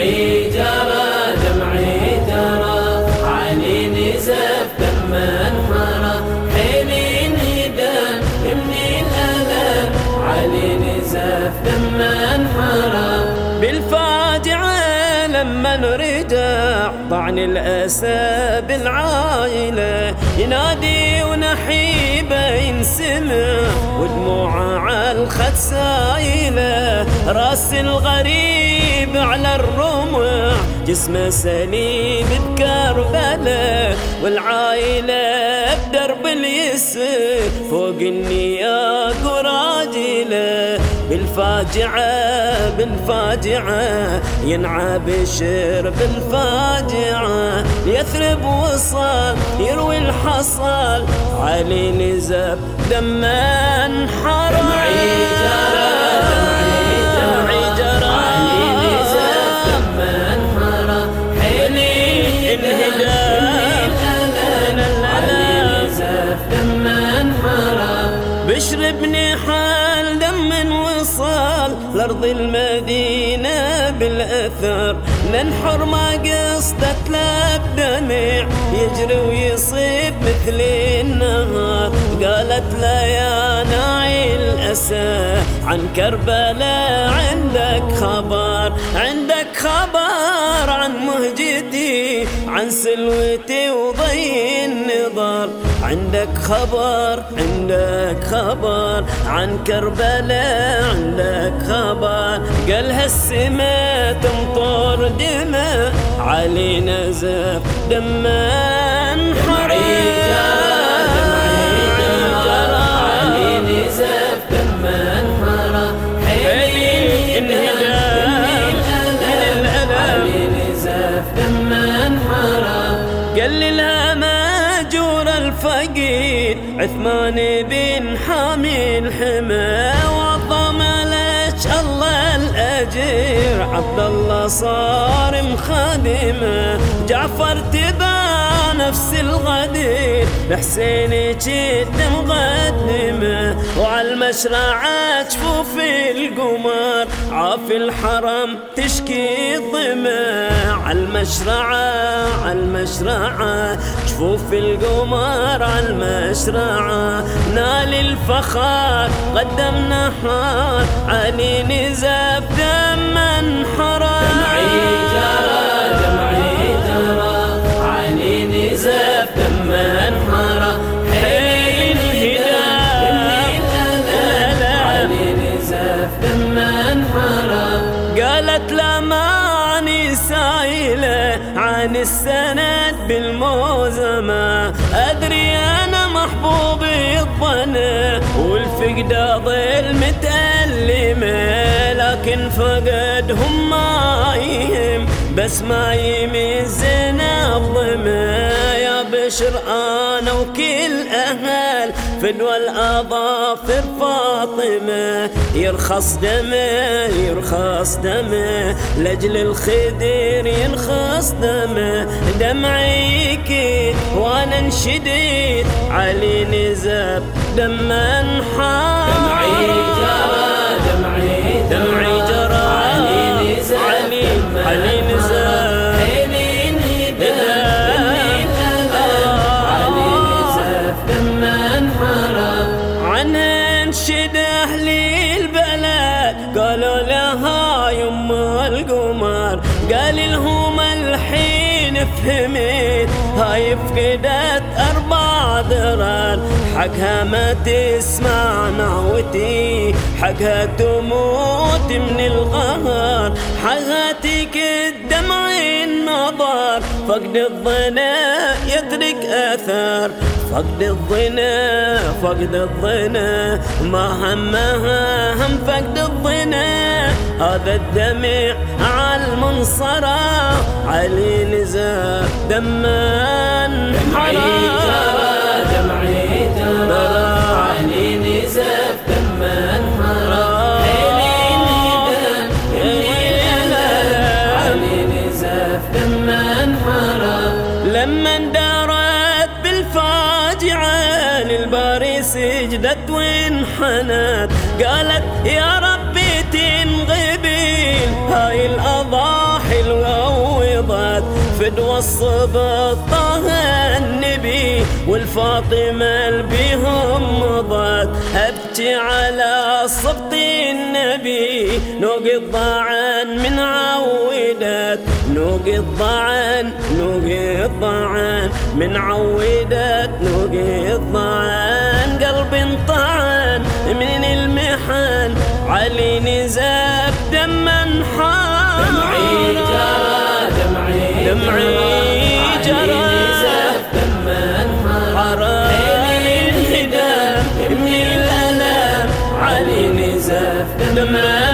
دمعي نرجع طعن الأسى بالعائلة ينادي ونحيبه ينسمع ودموعه على الخد سايلة. راس الغريب على الرمح جسمه سليم بكربلة. والعائلة بدرب اليسر فوق النياق وراجلة. بالفاجعة بالفاجعة ينعى بشر بالفاجعة. يثرب وصل يروي الحصل علي نزب دما انحرى لأرض المدينة بالأثر ننحر ما قصدت لا بدمع يجري ويصيب مثل النهار. قالت لا يا ناعي الأسى عن كربلاء عندك خبر. عندك خبر عن مهجتي عن سلوتي وضي النظر عندك خبر عندك خبر. عن كربلاء عندك خبر. قالها السما تمطر دماء علي نزف دما عثمان بن حامي الحمى وعظم لك الله الاجر عبد الله صار مخادمه جعفر تبا نفس الغدير. لحسين جد مقدمه وعلى المشرعة جفوف القمر عاف الحرم تشكي الظما على المشرعة على المشرعة. جفوف القمر على المشرعة. نال الفخر قدمنا حار. علي نزف بالموزمة. أدري أنا محبوب الظن والفقدة ظل متألمة لكن فقدهم ما يهم بس ما يمزنا الظما يا بشر أنا وكل أهل فدوى الأظافر فاطمة يرخص دمه يرخص دمه. لأجل الخدير يرخص دمه. دمعيك وأنا انشديد علي نزب دم انحار القمر قال لهم الحين فهمت هاي فقدت أربع ذرار حقها ما تسمع نعوتي حقها تموت من القهر حقها تكد دمع النظر فقد الظنا يترك اثر فقد الظنا فقد الظنا ما همها هم فقد الظنا هذا الدمع على المنصرة. علي نزار دمان ردت وانحنت قالت يا ربي تنغبين. هاي الأضاحي الغوضت فدوى الصبر طهت والفاطمة بهم مضت. أبكي على صبط النبي. نوق الضعن من عودت نوق الضعن نوق الضعن من عودت نوق الضعن قلب انطعن من المحن. علي نزاب دم انحار. دمعي جرى دمعي دمعي جرى. لما